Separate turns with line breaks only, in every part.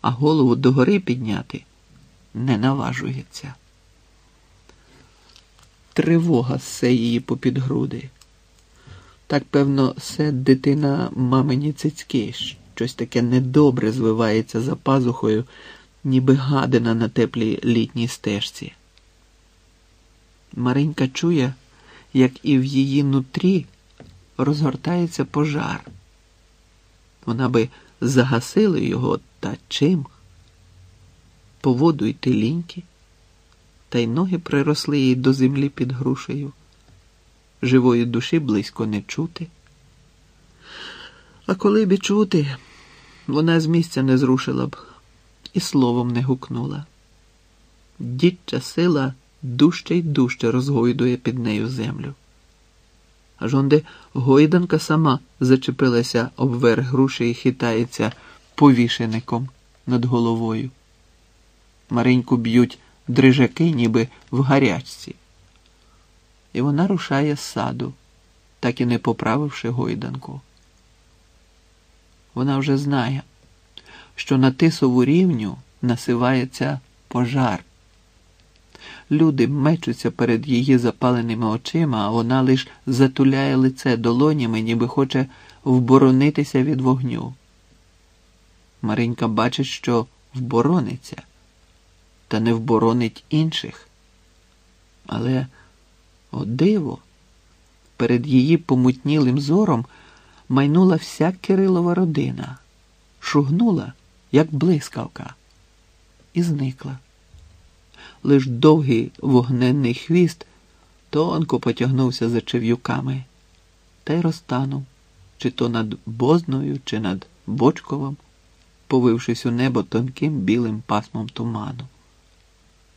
а голову догори підняти не наважується. Тривога ссе її попід груди. Так, певно, се дитина мамині цицьки, щось таке недобре звивається за пазухою, ніби гадина на теплій літній стежці. Маринька чує, як і в її нутрі розгортається пожар. Вона би загасила його та чим? По воду йти ліньки, та й ноги приросли їй до землі під грушею. Живої душі близько не чути. А коли б і чути, вона з місця не зрушила б і словом не гукнула. Дідча сила дужче й дужче розгойдує під нею землю. Аж онде гойданка сама зачепилася об верх груші і хитається повішеником над головою. Мариньку б'ють дрижаки, ніби в гарячці. І вона рушає з саду, так і не поправивши гойданку. Вона вже знає, що на тисову рівню насивається пожар. Люди мечуться перед її запаленими очима, а вона лиш затуляє лице долонями, ніби хоче вборонитися від вогню. Маринька бачить, що вборониться, та не вборонить інших. Але, о диво, перед її помутнілим зором майнула вся Кирилова родина, шугнула, як блискавка, і зникла. Лиш довгий вогненний хвіст тонко потягнувся за чев'юками та й розтанув, чи то над Бозною, чи над Бочковом, повившись у небо тонким білим пасмом туману.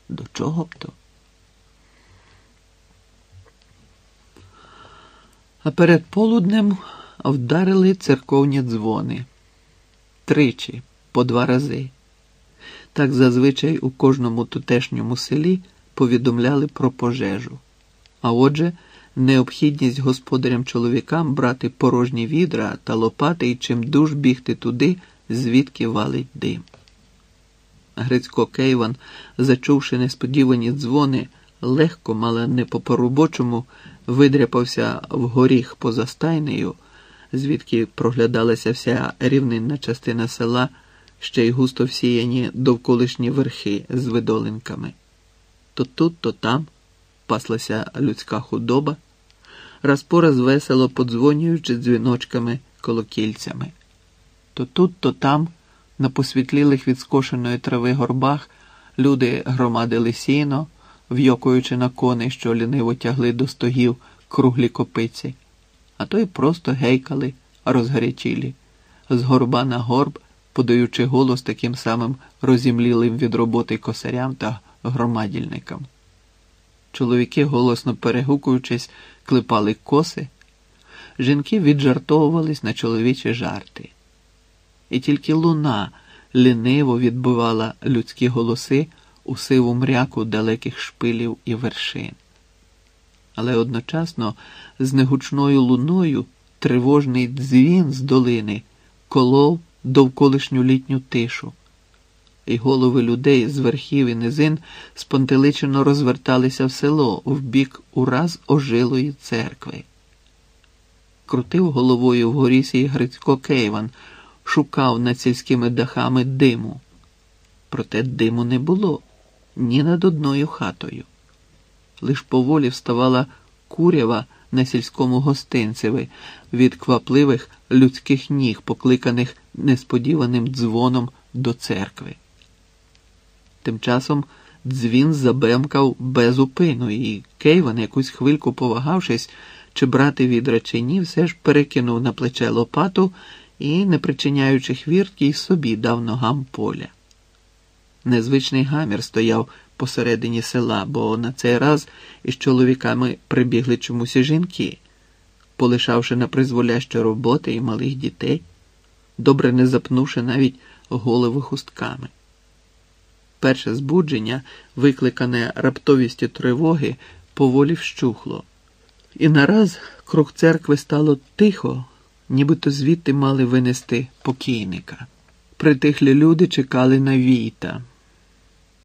До чого б то? А перед полуднем вдарили церковні дзвони тричі, по два рази. Так зазвичай у кожному тутешньому селі повідомляли про пожежу. А отже, необхідність господарям чоловікам брати порожні відра та лопати і чимдуж бігти туди, звідки валить дим. Грицько Кейван, зачувши несподівані дзвони, легко, мало не по поробочому, видряпався в горіх поза стайнею, звідки проглядалася вся рівнинна частина села, ще й густо всіяні довколишні верхи з видолинками. То тут, то там паслася людська худоба, раз по раз весело подзвонюючи дзвіночками колокільцями. То тут, то там, на посвітлілих від скошеної трави горбах, люди громадили сіно, вйокуючи на коней, що ліниво тягли до стогів круглі копиці, а то й просто гейкали, розгарячілі, з горба на горб, подаючи голос таким самим розімлілим від роботи косарям та громадільникам. Чоловіки, голосно перегукуючись, клепали коси, жінки віджартовувались на чоловічі жарти. І тільки луна ліниво відбивала людські голоси у сиву мряку далеких шпилів і вершин. Але одночасно з негучною луною тривожний дзвін з долини колов довколишню літню тишу, і голови людей з верхів і низин спонтеличено розверталися в село в бік ураз ожилої церкви. Крутив головою вгорі сій Грицько Кейван, шукав над сільськими дахами диму. Проте диму не було ні над одною хатою. Лиш поволі вставала курява на сільському гостинцеві від квапливих людських ніг, покликаних несподіваним дзвоном до церкви. Тим часом дзвін забемкав без упину, і Кейван, якусь хвильку повагавшись, чи брати відра чи ні, все ж перекинув на плече лопату і, не причиняючи хвіртки, й собі дав ногам поля. Незвичний гамір стояв посередині села, бо на цей раз із чоловіками прибігли чомусь і жінки, полишавши на призволяще роботи і малих дітей, добре не запнувши навіть голови хустками. Перше збудження, викликане раптовістю тривоги, поволі вщухло, і нараз круг церкви стало тихо, нібито звідти мали винести покійника. Притихлі люди чекали на війта.